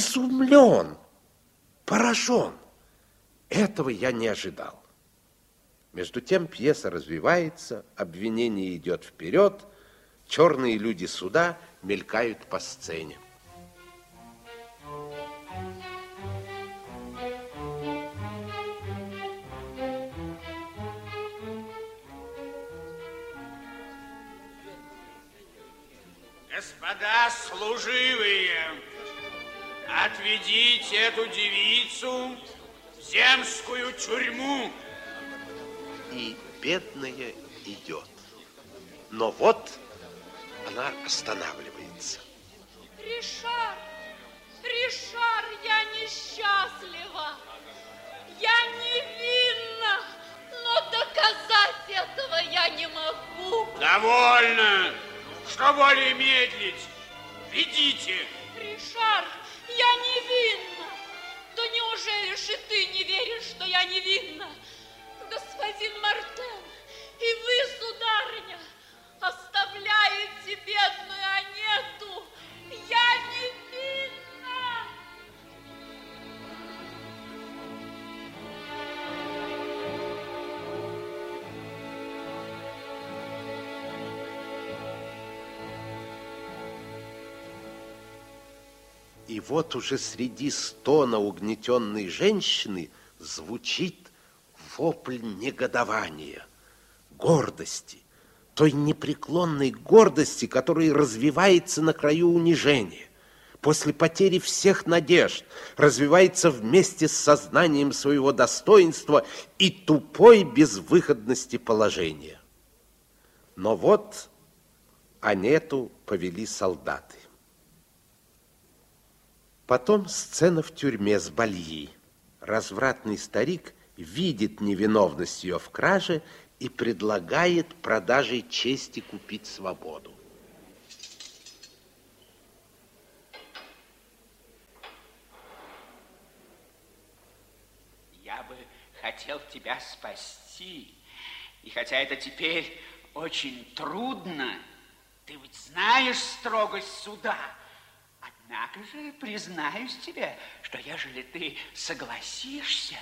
изумлен, поражен. Этого я не ожидал. Между тем пьеса развивается, обвинение идет вперед, черные люди суда мелькают по сцене. Господа служивые, отведите эту девицу в земскую тюрьму. И бедная идет. Но вот она останавливается. Ришар, Ришар, я несчастлива. Я невинна, но доказать этого я не могу. Довольно. Что более медлить? Ведите. Ришар, я невинна. Да неужели же ты не веришь, что я невинна? Господин Мартен, и вы, сударыня, оставляете бедную Анету. Я невинна. И вот уже среди стона угнетенной женщины звучит вопль негодования, гордости, той непреклонной гордости, которая развивается на краю унижения. После потери всех надежд развивается вместе с сознанием своего достоинства и тупой безвыходности положения. Но вот Анету повели солдаты. Потом сцена в тюрьме с Бальи. Развратный старик видит невиновность ее в краже и предлагает продажей чести купить свободу. Я бы хотел тебя спасти. И хотя это теперь очень трудно, ты ведь знаешь строгость суда. Однако же признаюсь тебе, что ежели ты согласишься,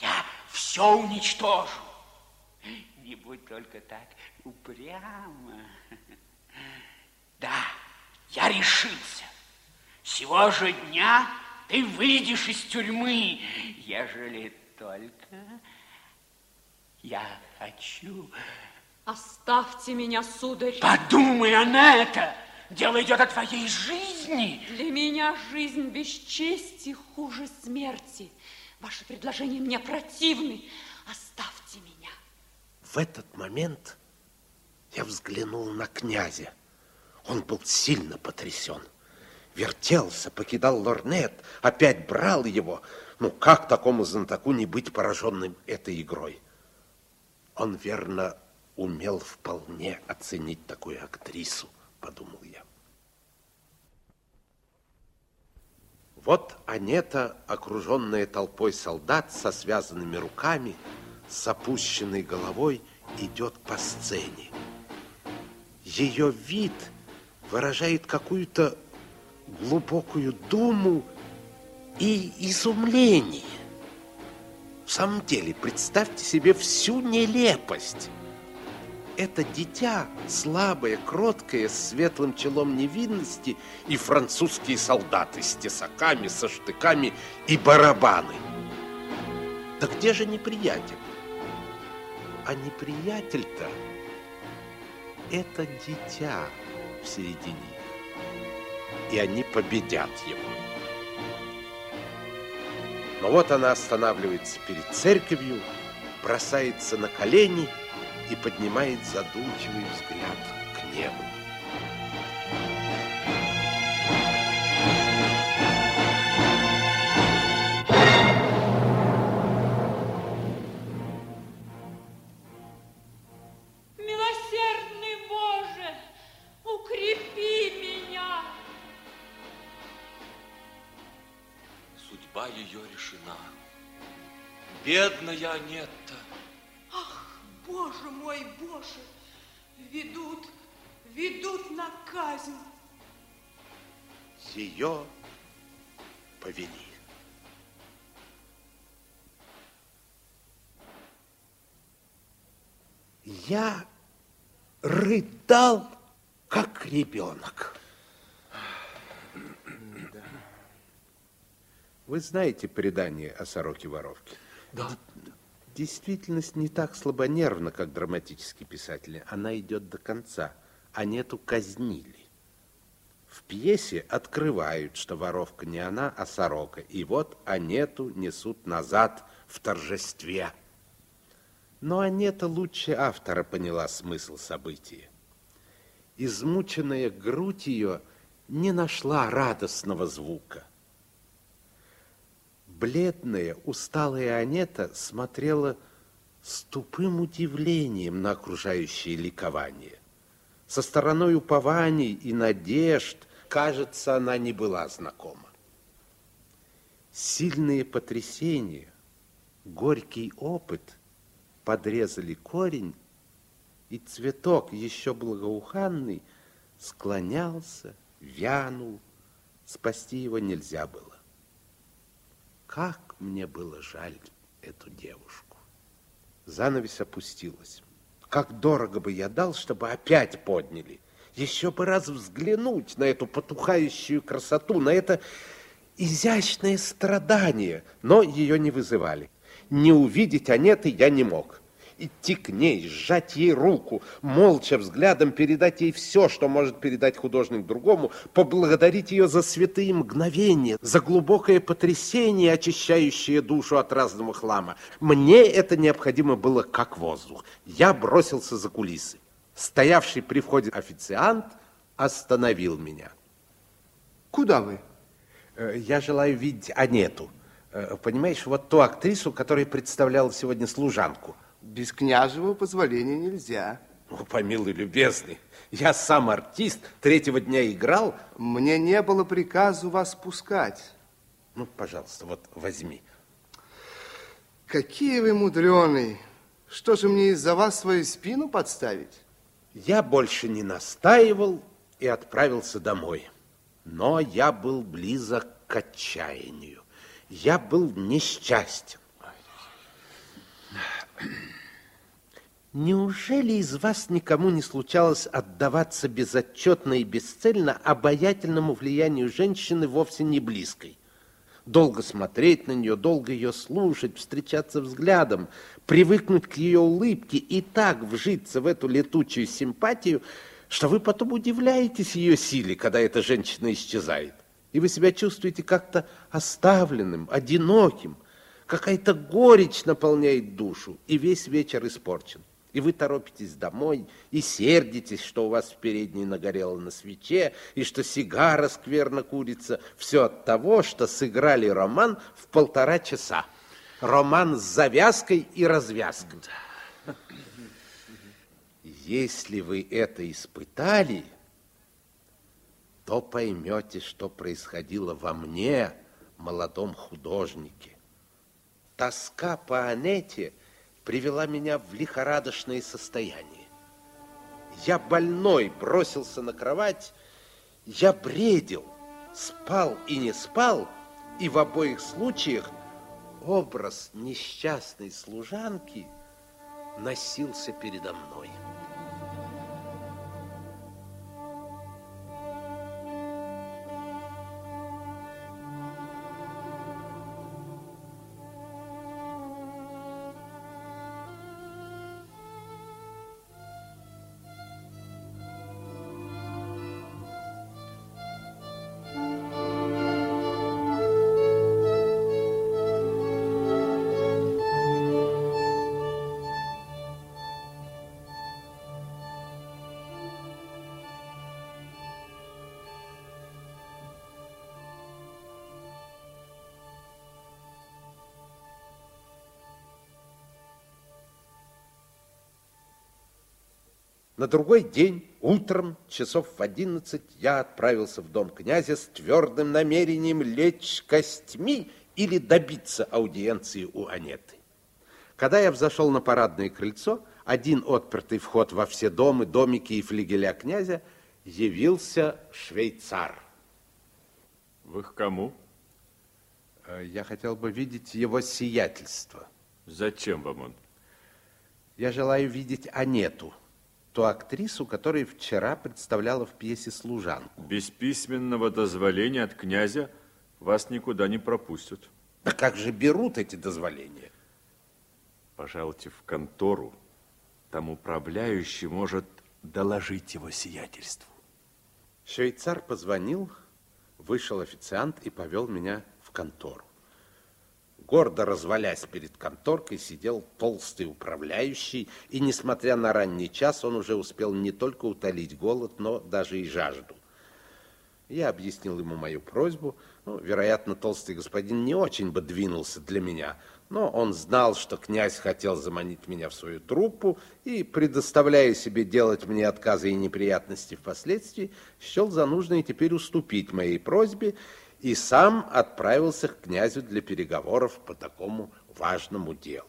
я все уничтожу. Не будь только так упрямо. Да, я решился. Сего же дня ты выйдешь из тюрьмы, ежели только я хочу. Оставьте меня, сударь. Подумай на это. Дело идет о твоей жизни. Для меня жизнь без чести хуже смерти. Ваши предложения мне противны. Оставьте меня. В этот момент я взглянул на князя. Он был сильно потрясен. Вертелся, покидал лорнет, опять брал его. Ну, как такому знатоку не быть пораженным этой игрой? Он, верно, умел вполне оценить такую актрису, подумал я. Вот Анета, окруженная толпой солдат со связанными руками, с опущенной головой, идет по сцене. Ее вид выражает какую-то глубокую думу и изумление. В самом деле, представьте себе всю нелепость это дитя, слабое, кроткое, с светлым челом невинности, и французские солдаты с тесаками, со штыками и барабаны. Да где же неприятель? А неприятель-то это дитя в середине. И они победят его. Но вот она останавливается перед церковью, бросается на колени – и поднимает задумчивый взгляд к небу. Милосердный Боже, укрепи меня. Судьба ее решена. Бедная Анетта. Боже мой, Боже, ведут, ведут на казнь. Ее повели. Я рыдал, как ребенок. Вы знаете предание о сороке-воровке? Да. Действительность не так слабонервна, как драматические писатели. Она идет до конца. А нету казнили. В пьесе открывают, что воровка не она, а сорока. И вот Анету несут назад в торжестве. Но Анета лучше автора поняла смысл события. Измученная грудь ее не нашла радостного звука. Бледная, усталая Анета смотрела с тупым удивлением на окружающее ликование. Со стороной упований и надежд, кажется, она не была знакома. Сильные потрясения, горький опыт подрезали корень, и цветок, еще благоуханный, склонялся, вянул. Спасти его нельзя было. Как мне было жаль эту девушку. Занавес опустилась. Как дорого бы я дал, чтобы опять подняли. Еще бы раз взглянуть на эту потухающую красоту, на это изящное страдание. Но ее не вызывали. Не увидеть Анеты я не мог идти к ней, сжать ей руку, молча взглядом передать ей все, что может передать художник другому, поблагодарить ее за святые мгновения, за глубокое потрясение, очищающее душу от разного хлама. Мне это необходимо было как воздух. Я бросился за кулисы. Стоявший при входе официант остановил меня. Куда вы? Э, я желаю видеть Анету. Э, понимаешь, вот ту актрису, которая представляла сегодня служанку. Без княжего позволения нельзя. О, помилуй, любезный, я сам артист, третьего дня играл. Мне не было приказу вас пускать. Ну, пожалуйста, вот возьми. Какие вы мудреные. Что же мне из-за вас свою спину подставить? Я больше не настаивал и отправился домой. Но я был близок к отчаянию. Я был несчастен. Неужели из вас никому не случалось отдаваться безотчетно и бесцельно обаятельному влиянию женщины вовсе не близкой? Долго смотреть на нее, долго ее слушать, встречаться взглядом, привыкнуть к ее улыбке и так вжиться в эту летучую симпатию, что вы потом удивляетесь ее силе, когда эта женщина исчезает. И вы себя чувствуете как-то оставленным, одиноким. Какая-то горечь наполняет душу, и весь вечер испорчен. И вы торопитесь домой, и сердитесь, что у вас в передней нагорело на свече, и что сигара скверно курится. Все от того, что сыграли роман в полтора часа. Роман с завязкой и развязкой. Если вы это испытали, то поймете, что происходило во мне, молодом художнике. Тоска по Анете – привела меня в лихорадочное состояние. Я больной бросился на кровать, я бредил, спал и не спал, и в обоих случаях образ несчастной служанки носился передо мной. На другой день, утром, часов в одиннадцать, я отправился в дом князя с твердым намерением лечь костьми или добиться аудиенции у Анеты. Когда я взошел на парадное крыльцо, один отпертый вход во все дома, домики и флигеля князя, явился швейцар. Вы к кому? Э, Я хотел бы видеть его сиятельство. Зачем вам он? Я желаю видеть Анету, ту актрису, которая вчера представляла в пьесе «Служанку». Без письменного дозволения от князя вас никуда не пропустят. Да как же берут эти дозволения? Пожалуйте в контору. Там управляющий может доложить его сиятельству. Швейцар позвонил, вышел официант и повел меня в контору. Гордо развалясь перед конторкой, сидел толстый управляющий, и, несмотря на ранний час, он уже успел не только утолить голод, но даже и жажду. Я объяснил ему мою просьбу. Ну, вероятно, толстый господин не очень бы двинулся для меня, но он знал, что князь хотел заманить меня в свою труппу и, предоставляя себе делать мне отказы и неприятности впоследствии, счел за нужное теперь уступить моей просьбе и сам отправился к князю для переговоров по такому важному делу.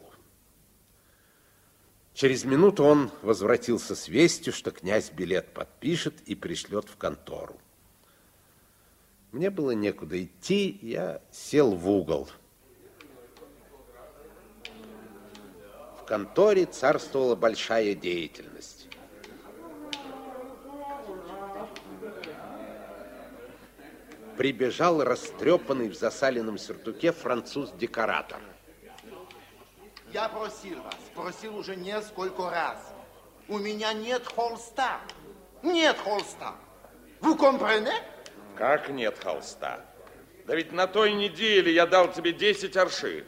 Через минуту он возвратился с вестью, что князь билет подпишет и пришлет в контору. Мне было некуда идти, я сел в угол. В конторе царствовала большая деятельность. Прибежал растрепанный в засаленном сюртуке француз-декоратор. Я просил вас, просил уже несколько раз. У меня нет холста. Нет холста. Вы компрене? Как нет холста? Да ведь на той неделе я дал тебе 10 аршин.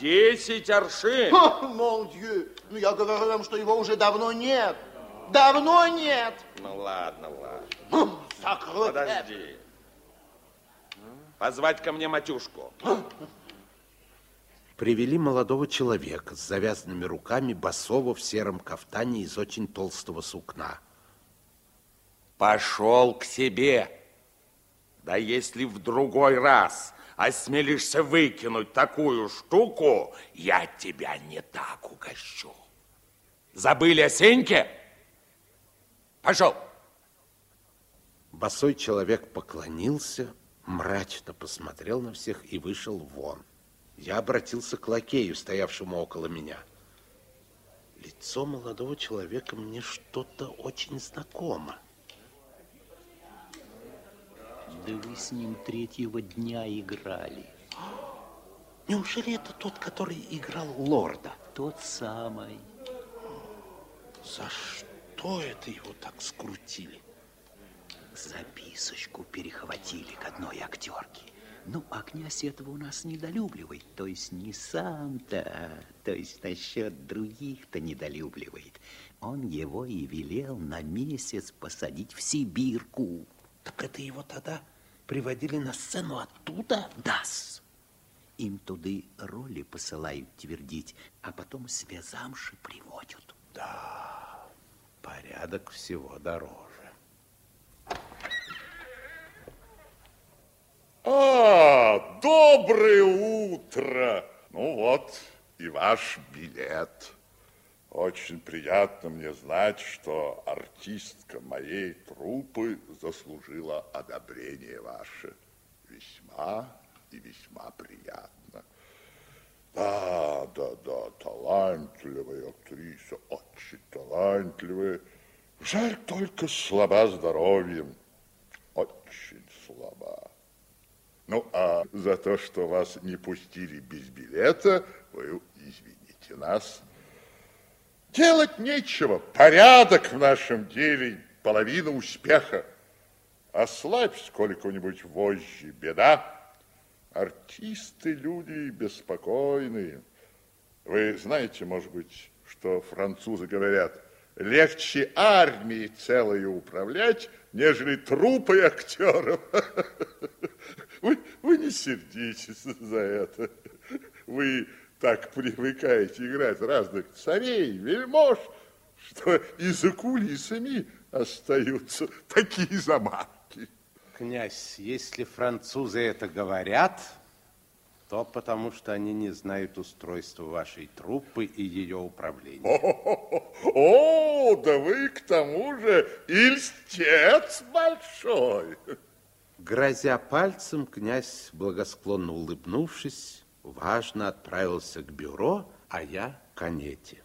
10 аршин! О, мон дью. Ну, я говорю вам, что его уже давно нет. Давно нет. Ну ладно, ладно. Хм, сакрэ. Подожди. Позвать ко мне матюшку. Привели молодого человека с завязанными руками, босого в сером кафтане из очень толстого сукна. Пошел к себе. Да если в другой раз осмелишься выкинуть такую штуку, я тебя не так угощу. Забыли о Сеньке? Пошел. Босой человек поклонился, мрачно посмотрел на всех и вышел вон. Я обратился к лакею, стоявшему около меня. Лицо молодого человека мне что-то очень знакомо. Да вы с ним третьего дня играли. Неужели это тот, который играл лорда? Тот самый. За что это его так скрутили? Записочку перехватили к одной актерке. Ну, а князь этого у нас недолюбливает. То есть не сам-то, то есть насчет других-то недолюбливает. Он его и велел на месяц посадить в Сибирку. Так это его тогда приводили на сцену оттуда? Дас. Им туды роли посылают твердить, а потом себе замши приводят. Да, порядок всего дороже. А, доброе утро! Ну вот и ваш билет. Очень приятно мне знать, что артистка моей труппы заслужила одобрение ваше. Весьма и весьма приятно. Да, да, да, талантливая актриса, очень талантливая. Жаль только слаба здоровьем, очень слаба. Ну, а за то, что вас не пустили без билета, вы извините нас. Делать нечего. Порядок в нашем деле – половина успеха. Ослабь сколько-нибудь вожжи, беда. Артисты – люди беспокойные. Вы знаете, может быть, что французы говорят, легче армии целое управлять, нежели трупы актеров. Вы, вы не сердитесь за это. Вы так привыкаете играть разных царей, вельмож, что и за кулисами остаются такие замашки. Князь, если французы это говорят, то потому что они не знают устройства вашей труппы и ее управления. О, о, да вы к тому же ильстец большой. Грозя пальцем, князь, благосклонно улыбнувшись, важно отправился к бюро, а я к Анете.